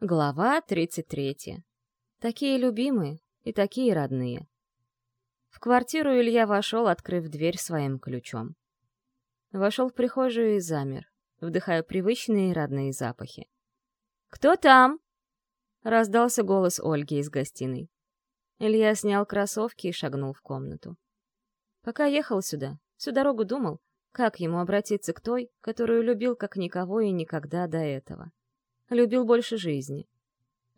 Глава 33. Такие любимые и такие родные. В квартиру Илья вошел, открыв дверь своим ключом. Вошел в прихожую и замер, вдыхая привычные родные запахи. «Кто там?» — раздался голос Ольги из гостиной. Илья снял кроссовки и шагнул в комнату. Пока ехал сюда, всю дорогу думал, как ему обратиться к той, которую любил как никого и никогда до этого. Любил больше жизни.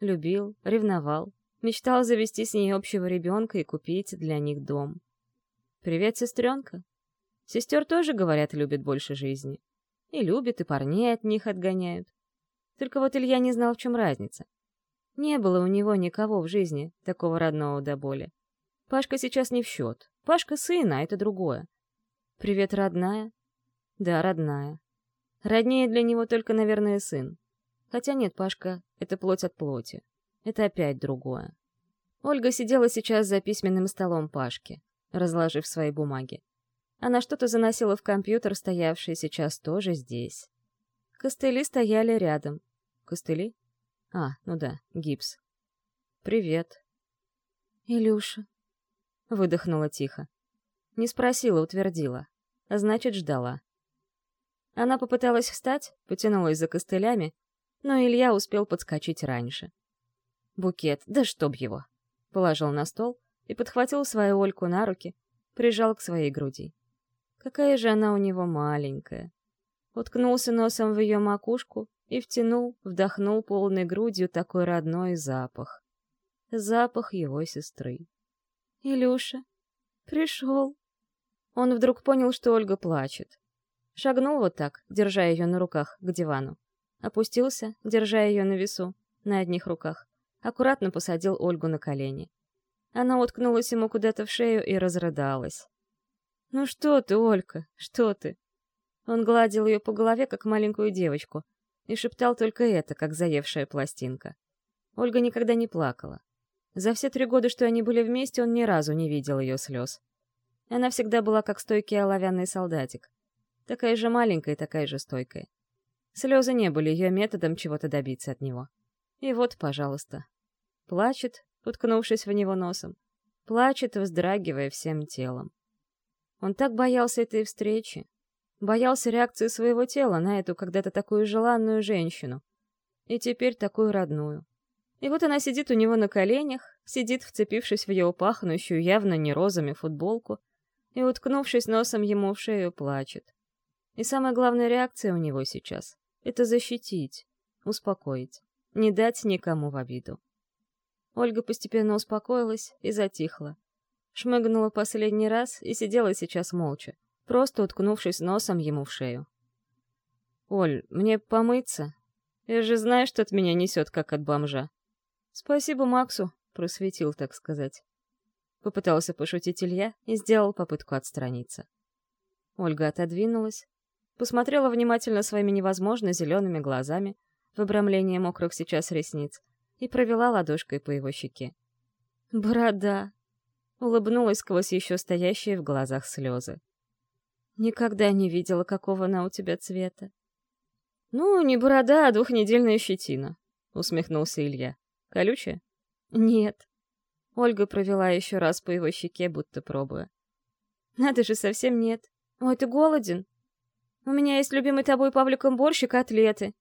Любил, ревновал, мечтал завести с ней общего ребенка и купить для них дом. «Привет, сестренка!» Сестер тоже, говорят, любят больше жизни. И любят, и парней от них отгоняют. Только вот Илья не знал, в чем разница. Не было у него никого в жизни, такого родного до боли. Пашка сейчас не в счет. Пашка сына, это другое. «Привет, родная?» «Да, родная. Роднее для него только, наверное, сын. Хотя нет, Пашка — это плоть от плоти. Это опять другое. Ольга сидела сейчас за письменным столом Пашки, разложив свои бумаги. Она что-то заносила в компьютер, стоявший сейчас тоже здесь. Костыли стояли рядом. Костыли? А, ну да, гипс. «Привет». «Илюша», — выдохнула тихо. Не спросила, утвердила. Значит, ждала. Она попыталась встать, потянулась за костылями, но Илья успел подскочить раньше. Букет, да чтоб его! Положил на стол и подхватил свою Ольку на руки, прижал к своей груди. Какая же она у него маленькая. Уткнулся носом в ее макушку и втянул, вдохнул полной грудью такой родной запах. Запах его сестры. «Илюша, пришел!» Он вдруг понял, что Ольга плачет. Шагнул вот так, держа ее на руках, к дивану. Опустился, держа ее на весу, на одних руках. Аккуратно посадил Ольгу на колени. Она уткнулась ему куда-то в шею и разрыдалась. «Ну что ты, Олька, что ты?» Он гладил ее по голове, как маленькую девочку, и шептал только это, как заевшая пластинка. Ольга никогда не плакала. За все три года, что они были вместе, он ни разу не видел ее слез. Она всегда была как стойкий оловянный солдатик. Такая же маленькая такая же стойкая. Слезы не были ее методом чего-то добиться от него. И вот, пожалуйста. Плачет, уткнувшись в него носом. Плачет, вздрагивая всем телом. Он так боялся этой встречи. Боялся реакции своего тела на эту когда-то такую желанную женщину. И теперь такую родную. И вот она сидит у него на коленях, сидит, вцепившись в его пахнущую явно не розами футболку, и, уткнувшись носом ему в шею, плачет. И самая главная реакция у него сейчас это защитить, успокоить, не дать никому в обиду. Ольга постепенно успокоилась и затихла. Шмыгнула последний раз и сидела сейчас молча, просто уткнувшись носом ему в шею. «Оль, мне помыться? Я же знаю, что от меня несет, как от бомжа». «Спасибо Максу», — просветил, так сказать. Попытался пошутить Илья и сделал попытку отстраниться. Ольга отодвинулась, посмотрела внимательно своими невозможно зелеными глазами в обрамлении мокрых сейчас ресниц и провела ладошкой по его щеке. «Борода!» — улыбнулась сквозь еще стоящие в глазах слезы. «Никогда не видела, какого она у тебя цвета». «Ну, не борода, а двухнедельная щетина», — усмехнулся Илья. «Колючая?» «Нет». Ольга провела еще раз по его щеке, будто пробуя. «Надо же, совсем нет. Ой, ты голоден?» У меня есть любимый тобой Павликом борщ и котлеты.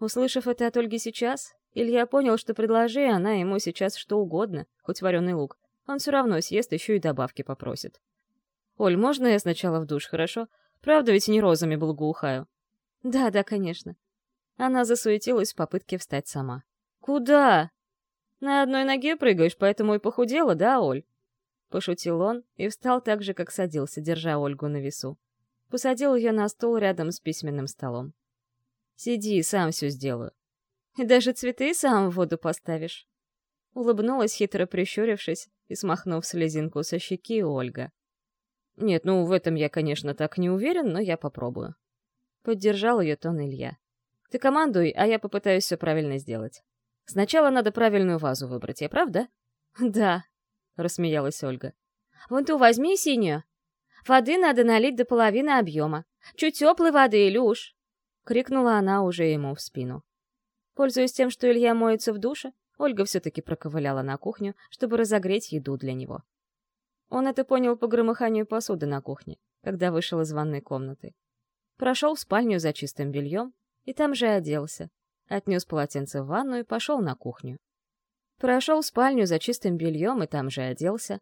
Услышав это от Ольги сейчас, Илья понял, что предложи она ему сейчас что угодно, хоть вареный лук, он все равно съест, еще и добавки попросит. «Оль, можно я сначала в душ, хорошо? Правда ведь не розами благоухаю?» «Да, да, конечно». Она засуетилась в попытке встать сама. «Куда?» «На одной ноге прыгаешь, поэтому и похудела, да, Оль?» Пошутил он и встал так же, как садился, держа Ольгу на весу посадил ее на стол рядом с письменным столом. «Сиди, сам все сделаю. И даже цветы сам в воду поставишь». Улыбнулась, хитро прищурившись и смахнув слезинку со щеки Ольга. «Нет, ну в этом я, конечно, так не уверен, но я попробую». Поддержал ее тон Илья. «Ты командуй, а я попытаюсь все правильно сделать. Сначала надо правильную вазу выбрать, я прав, да?» «Да», — рассмеялась Ольга. «Вон ту возьми синюю, Воды надо налить до половины объема. Чуть теплой воды, Илюш!» — крикнула она уже ему в спину. Пользуясь тем, что Илья моется в душе, Ольга все-таки проковыляла на кухню, чтобы разогреть еду для него. Он это понял по громыханию посуды на кухне, когда вышел из ванной комнаты. Прошел в спальню за чистым бельем и там же оделся. Отнес полотенце в ванну и пошел на кухню. Прошел в спальню за чистым бельем и там же оделся.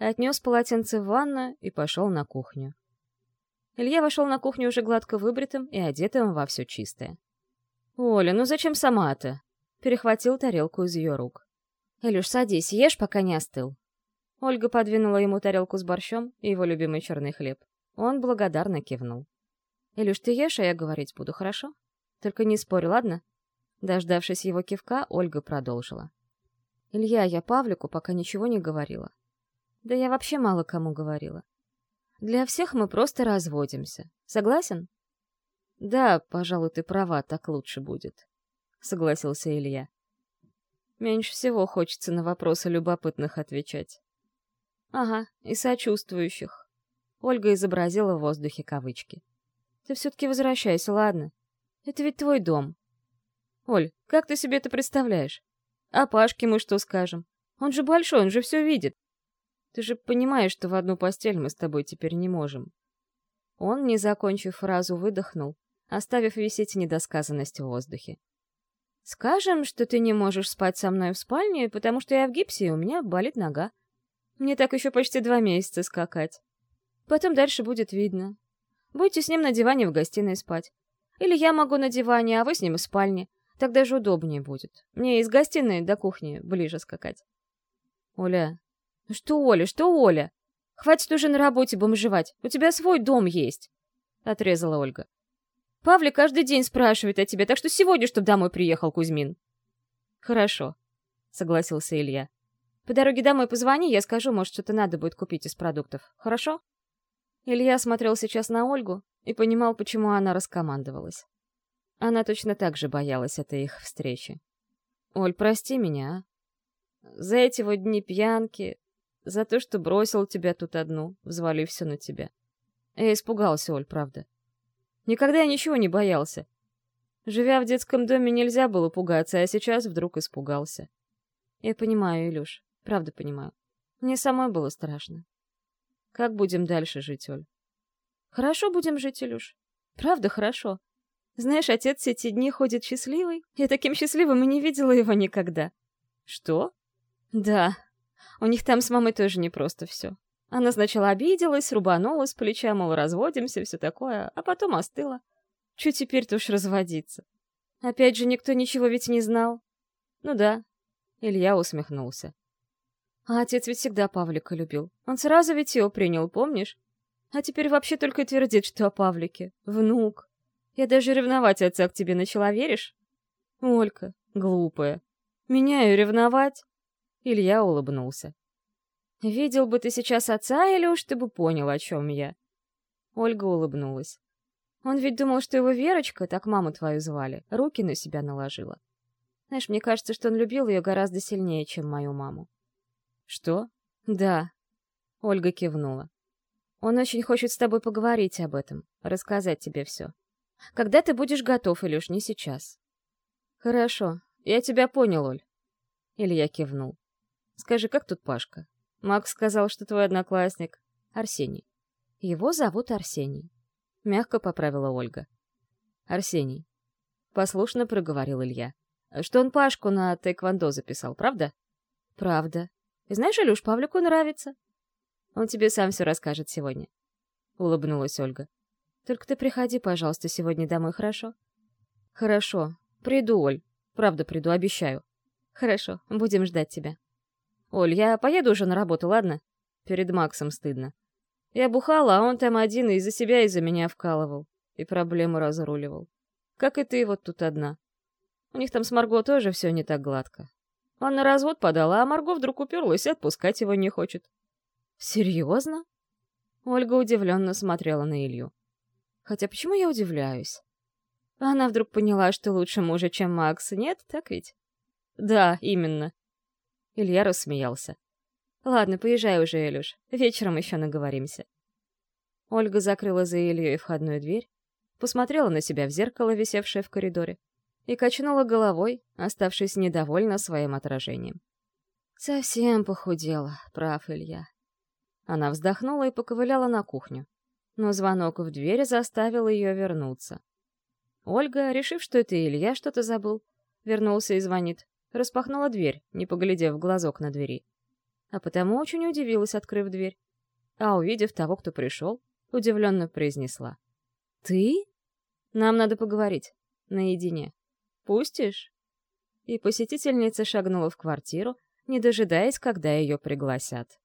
Отнес полотенце в ванну и пошел на кухню. Илья вошел на кухню уже гладко выбритым и одетым во все чистое. «Оля, ну зачем сама-то?» Перехватил тарелку из ее рук. «Илюш, садись, ешь, пока не остыл». Ольга подвинула ему тарелку с борщом и его любимый черный хлеб. Он благодарно кивнул. «Илюш, ты ешь, а я говорить буду, хорошо? Только не спорь, ладно?» Дождавшись его кивка, Ольга продолжила. «Илья, я Павлику пока ничего не говорила. Да я вообще мало кому говорила. Для всех мы просто разводимся. Согласен?» «Да, пожалуй, ты права, так лучше будет», — согласился Илья. «Меньше всего хочется на вопросы любопытных отвечать». «Ага, и сочувствующих». Ольга изобразила в воздухе кавычки. «Ты все-таки возвращайся, ладно? Это ведь твой дом». «Оль, как ты себе это представляешь? А Пашке мы что скажем? Он же большой, он же все видит. Ты же понимаешь, что в одну постель мы с тобой теперь не можем». Он, не закончив фразу, выдохнул, оставив висеть недосказанность в воздухе. «Скажем, что ты не можешь спать со мной в спальне, потому что я в гипсе, и у меня болит нога. Мне так еще почти два месяца скакать. Потом дальше будет видно. Будете с ним на диване в гостиной спать. Или я могу на диване, а вы с ним в спальне. Так даже удобнее будет. Мне из гостиной до кухни ближе скакать. Оля. Ну что Оля, что Оля? Хватит уже на работе бомжевать. У тебя свой дом есть. Отрезала Ольга. Павлик каждый день спрашивает о тебе, так что сегодня, чтоб домой приехал Кузьмин. Хорошо, согласился Илья. По дороге домой позвони, я скажу, может, что-то надо будет купить из продуктов. Хорошо? Илья смотрел сейчас на Ольгу и понимал, почему она раскомандовалась. Она точно так же боялась этой их встречи. «Оль, прости меня, а? За эти вот дни пьянки, за то, что бросил тебя тут одну, взвалив все на тебя. Я испугался, Оль, правда. Никогда я ничего не боялся. Живя в детском доме, нельзя было пугаться, а сейчас вдруг испугался. Я понимаю, Илюш, правда понимаю. Мне самой было страшно. Как будем дальше жить, Оль? Хорошо будем жить, Илюш. Правда, хорошо. Знаешь, отец все эти дни ходит счастливый. Я таким счастливым и не видела его никогда. Что? Да. У них там с мамой тоже непросто все. Она сначала обиделась, рубанула с плеча, мол, разводимся, все такое, а потом остыла. Чуть теперь-то уж разводиться. Опять же, никто ничего ведь не знал. Ну да. Илья усмехнулся. А отец ведь всегда Павлика любил. Он сразу ведь его принял, помнишь? А теперь вообще только твердит, что о Павлике. Внук. Я даже ревновать отца к тебе начала, веришь? Олька, глупая. Меня ее ревновать? Илья улыбнулся. Видел бы ты сейчас отца, или уж ты бы понял, о чем я. Ольга улыбнулась. Он ведь думал, что его Верочка, так маму твою звали, руки на себя наложила. Знаешь, мне кажется, что он любил ее гораздо сильнее, чем мою маму. Что? Да. Ольга кивнула. Он очень хочет с тобой поговорить об этом, рассказать тебе все. Когда ты будешь готов, Илюш, не сейчас. Хорошо, я тебя понял, Оль. Илья кивнул. Скажи, как тут Пашка? Макс сказал, что твой одноклассник Арсений. Его зовут Арсений. Мягко поправила Ольга. Арсений. Послушно проговорил Илья. Что он Пашку на тэквондо записал, правда? Правда. И знаешь, Илюш, Павлику нравится. Он тебе сам все расскажет сегодня. Улыбнулась Ольга. Только ты приходи, пожалуйста, сегодня домой, хорошо? Хорошо. Приду, Оль. Правда приду, обещаю. Хорошо, будем ждать тебя. Оль, я поеду уже на работу, ладно? Перед Максом стыдно. Я бухала, а он там один и из-за себя, и из-за меня вкалывал. И проблемы разруливал. Как и ты вот тут одна. У них там с Марго тоже все не так гладко. Он на развод подала, а Марго вдруг уперлась и отпускать его не хочет. Серьезно? Ольга удивленно смотрела на Илью. Хотя почему я удивляюсь? Она вдруг поняла, что лучше мужа, чем Макс, нет, так ведь? Да, именно. Илья рассмеялся. Ладно, поезжай уже, Илюш. Вечером еще наговоримся. Ольга закрыла за Ильей входную дверь, посмотрела на себя в зеркало, висевшее в коридоре, и качнула головой, оставшись недовольна своим отражением. Совсем похудела, прав Илья. Она вздохнула и поковыляла на кухню. Но звонок в дверь заставил ее вернуться. Ольга, решив, что это Илья что-то забыл, вернулся и звонит. Распахнула дверь, не поглядев в глазок на двери. А потому очень удивилась, открыв дверь. А увидев того, кто пришел, удивленно произнесла. «Ты? Нам надо поговорить. Наедине. Пустишь?» И посетительница шагнула в квартиру, не дожидаясь, когда ее пригласят.